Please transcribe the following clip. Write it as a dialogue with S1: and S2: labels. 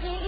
S1: see.